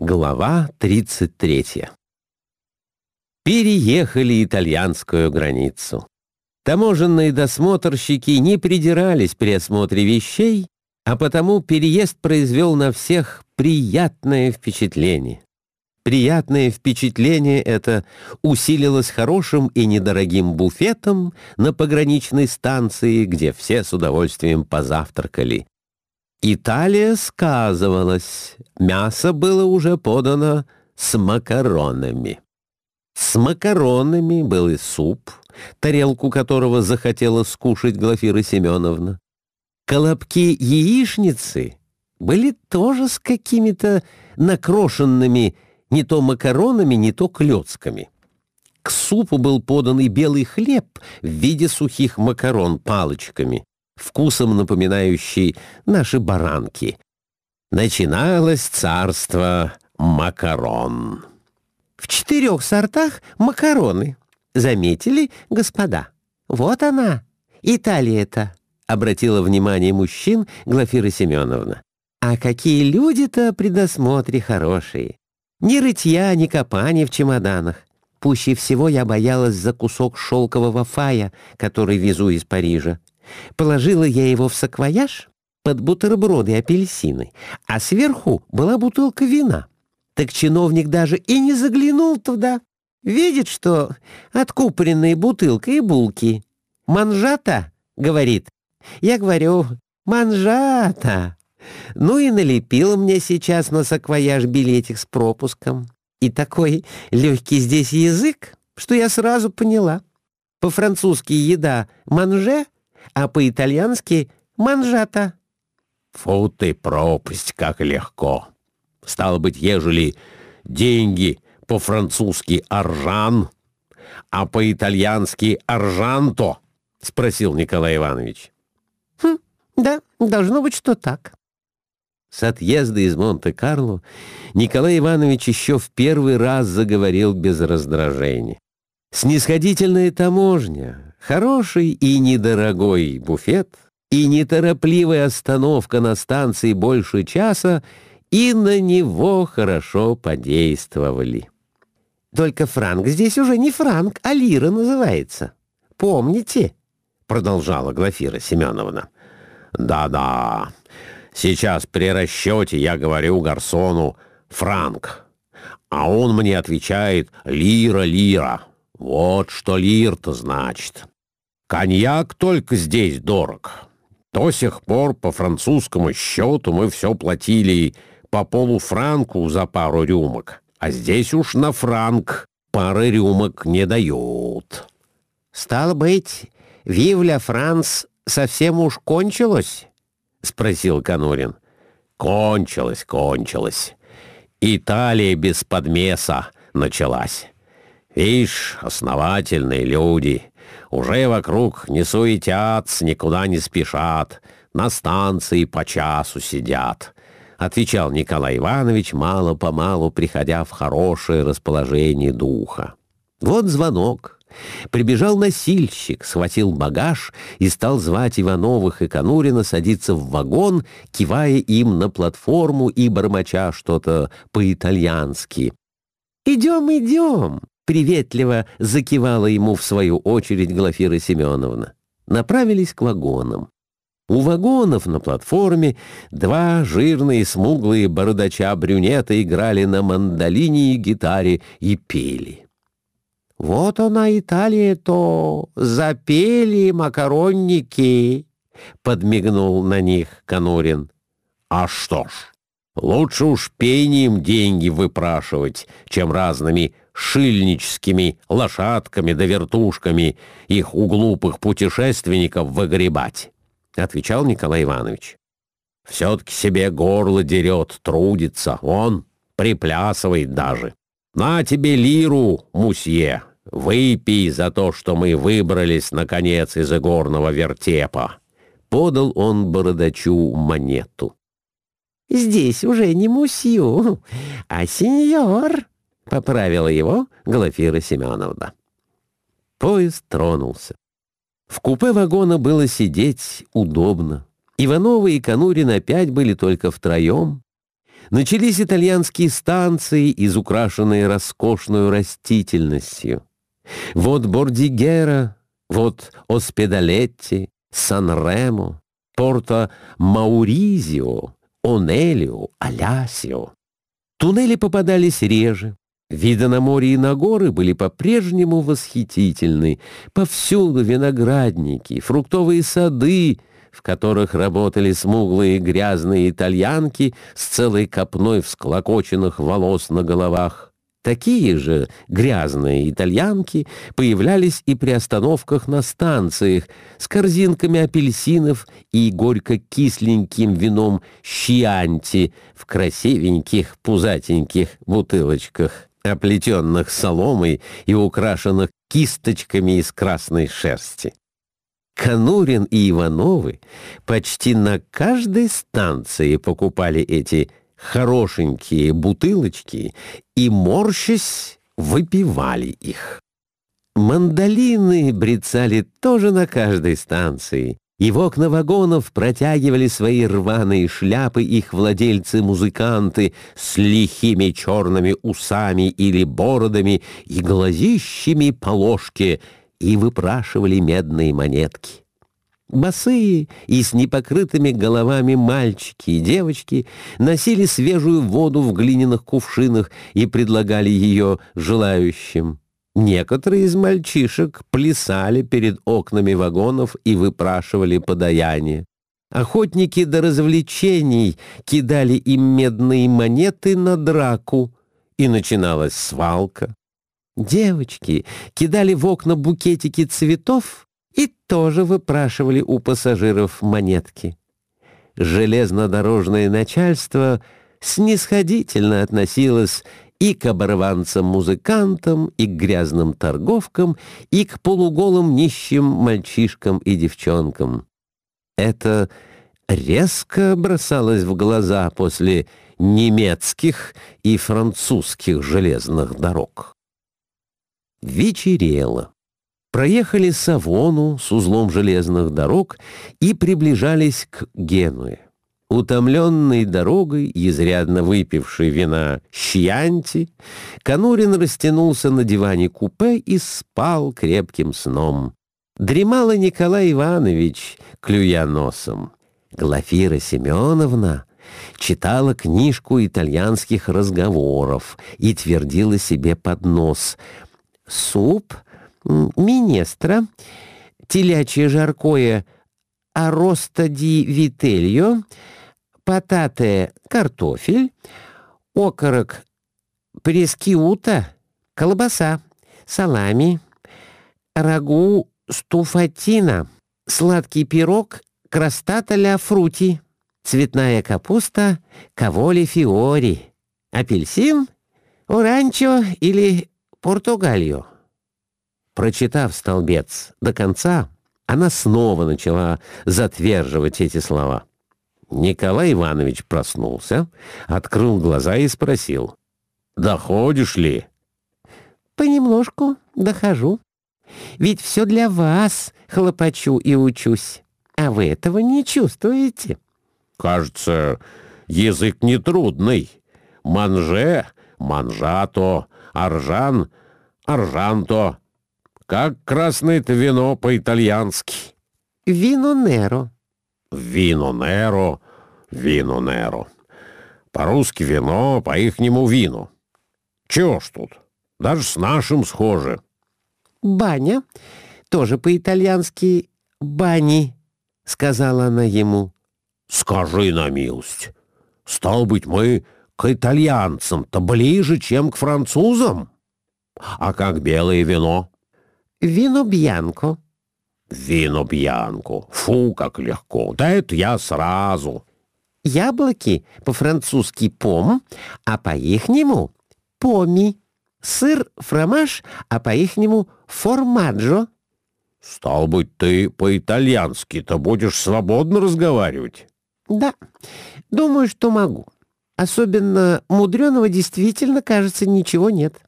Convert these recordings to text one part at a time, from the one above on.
Глава 33 Переехали итальянскую границу. Таможенные досмотрщики не придирались при осмотре вещей, а потому переезд произвел на всех приятное впечатление. Приятное впечатление это усилилось хорошим и недорогим буфетом на пограничной станции, где все с удовольствием позавтракали. Италия сказывалась, мясо было уже подано с макаронами. С макаронами был и суп, тарелку которого захотела скушать Глафира Семеновна. Колобки яичницы были тоже с какими-то накрошенными не то макаронами, не то клетками. К супу был подан и белый хлеб в виде сухих макарон палочками, вкусом напоминающий наши баранки. Начиналось царство макарон. В четырех сортах макароны. Заметили, господа? Вот она, Италия-то, обратила внимание мужчин Глафира Семеновна. А какие люди-то при хорошие. Ни рытья, ни копания в чемоданах. Пуще всего я боялась за кусок шелкового фая, который везу из Парижа. Положила я его в саквояж под бутерброды и апельсины, а сверху была бутылка вина. Так чиновник даже и не заглянул туда. Видит, что откупоренные бутылка и булки. «Манжата?» — говорит. Я говорю, «Манжата!» Ну и налепила мне сейчас на саквояж билетик с пропуском. И такой легкий здесь язык, что я сразу поняла. По-французски еда «манже», а по-итальянски «манжата». Фу ты, пропасть, как легко. Стало быть, ежели деньги по-французски «аржан», а по-итальянски «аржанто», — спросил Николай Иванович. «Хм, да, должно быть, что так». С отъезда из Монте-Карло Николай Иванович еще в первый раз заговорил без раздражения. Снисходительная таможня, хороший и недорогой буфет и неторопливая остановка на станции больше часа и на него хорошо подействовали. «Только франк здесь уже не франк, а лира называется. Помните?» — продолжала Глафира Семеновна. «Да-да, Сейчас при расчете я говорю гарсону «франк», а он мне отвечает «лира, лира». Вот что лир-то значит. Коньяк только здесь дорог. До сих пор по французскому счету мы все платили по полуфранку за пару рюмок, а здесь уж на франк пары рюмок не дают. Стало быть, Вивля Франц совсем уж кончилось? — спросил Конурин. «Кончилось, кончилось. Италия без подмеса началась. Вишь, основательные люди. Уже вокруг не суетятся, никуда не спешат. На станции по часу сидят», — отвечал Николай Иванович, мало-помалу приходя в хорошее расположение духа. «Вот звонок». Прибежал носильщик, схватил багаж и стал звать Ивановых и Конурина садиться в вагон, кивая им на платформу и бормоча что-то по-итальянски. «Идем, идем!» — приветливо закивала ему в свою очередь Глафира Семеновна. Направились к вагонам. У вагонов на платформе два жирные смуглые бородача-брюнета играли на мандолине и гитаре и пели. Вот она, Италия-то, запели макаронники, — подмигнул на них Конурин. А что ж, лучше уж пением деньги выпрашивать, чем разными шильническими лошадками да вертушками их у глупых путешественников выгребать, — отвечал Николай Иванович. Все-таки себе горло дерет, трудится, он приплясывает даже. На тебе лиру, мусье, выпей за то, что мы выбрались, наконец, из игорного вертепа. Подал он бородачу монету. «Здесь уже не мусью, а сеньор», — поправила его Глафира Семеновна. Поезд тронулся. В купе вагона было сидеть удобно. Ивановы и Конурин опять были только втроем, Начались итальянские станции, изукрашенные роскошную растительностью. Вот Бордигера, вот Оспедалетти, Сан-Ремо, Порто Мауризио, Онелио, Алясио. Туннели попадались реже. Виды на море и на горы были по-прежнему восхитительны. Повсюду виноградники, фруктовые сады, в которых работали смуглые грязные итальянки с целой копной всклокоченных волос на головах. Такие же грязные итальянки появлялись и при остановках на станциях с корзинками апельсинов и горько-кисленьким вином щианти в красивеньких пузатеньких бутылочках, оплетенных соломой и украшенных кисточками из красной шерсти. Конурин и Ивановы почти на каждой станции покупали эти хорошенькие бутылочки и, морщась, выпивали их. Мандолины брецали тоже на каждой станции, и в окна вагонов протягивали свои рваные шляпы их владельцы-музыканты с лихими черными усами или бородами и глазищами по ложке и выпрашивали медные монетки. Босые и с непокрытыми головами мальчики и девочки носили свежую воду в глиняных кувшинах и предлагали ее желающим. Некоторые из мальчишек плясали перед окнами вагонов и выпрашивали подаяние. Охотники до развлечений кидали им медные монеты на драку, и начиналась свалка. Девочки кидали в окна букетики цветов и тоже выпрашивали у пассажиров монетки. Железнодорожное начальство снисходительно относилось и к оборванцам-музыкантам, и к грязным торговкам, и к полуголым нищим мальчишкам и девчонкам. Это резко бросалось в глаза после немецких и французских железных дорог. Вечерело проехали Савону с узлом железных дорог и приближались к Генуе. Утомленный дорогой, изрядно выпивший вина Щьянти, Конурин растянулся на диване купе и спал крепким сном. Дремала Николай Иванович, клюя носом. Глафира Семеновна читала книжку итальянских разговоров и твердила себе под нос «Суп — минестра, телячье жаркое ароста ди вительо, патате картофель, окорок прескиута, колбаса, салами, рагу стуфатина, сладкий пирог крастата ля фрути, цветная капуста каволи фиори, апельсин, оранчо или португалью. Прочитав столбец до конца, она снова начала затверживать эти слова. Николай Иванович проснулся, открыл глаза и спросил. «Доходишь ли?» «Понемножку дохожу. Ведь все для вас хлопочу и учусь, а вы этого не чувствуете». «Кажется, язык нетрудный. Манже, манжато, аржан, аржанто». Как красное-то вино по-итальянски? Вино неро. Вино неро, вино неро. По-русски вино, по-ихнему вину. Чего ж тут? Даже с нашим схоже. Баня, тоже по-итальянски бани, сказала она ему. Скажи на милость, стал быть, мы к итальянцам-то ближе, чем к французам? А как белое вино? Вино бьянко. Вино бьянко. Фу, как легко. Да это я сразу. Яблоки по-французски пом, а по-ихнему поми. Сыр фромаж, а по-ихнему формаджо. Стал быть, ты по-итальянски-то будешь свободно разговаривать? Да, думаю, что могу. Особенно мудреного действительно, кажется, ничего нет.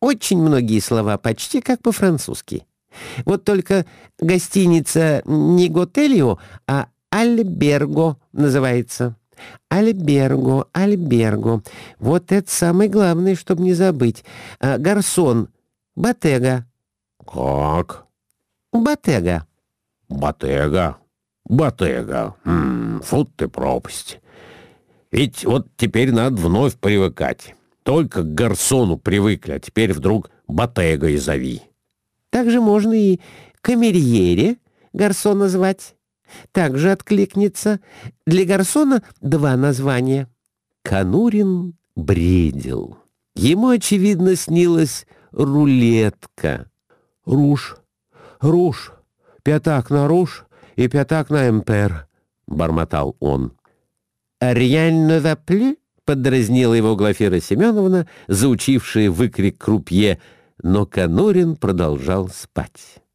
Очень многие слова почти как по-французски. Вот только гостиница не Готелио, а Альберго называется. Альберго, Альберго. Вот это самое главное, чтобы не забыть. А, гарсон, Батега. Как? Батега. Батега? Батега. М -м, фу ты пропасть. Ведь вот теперь надо вновь привыкать. Только к гарсону привыкли, а теперь вдруг Батега и зови. Также можно и камерьере гарсон назвать. Также откликнется. Для гарсона два названия. Конурин бредил. Ему, очевидно, снилась рулетка. «Руш, руш, пятак на руш и пятак на эмпер», — бормотал он. «Реально заплю?» — подразнила его Глафира Семеновна, заучившая выкрик крупье, но Конурин продолжал спать.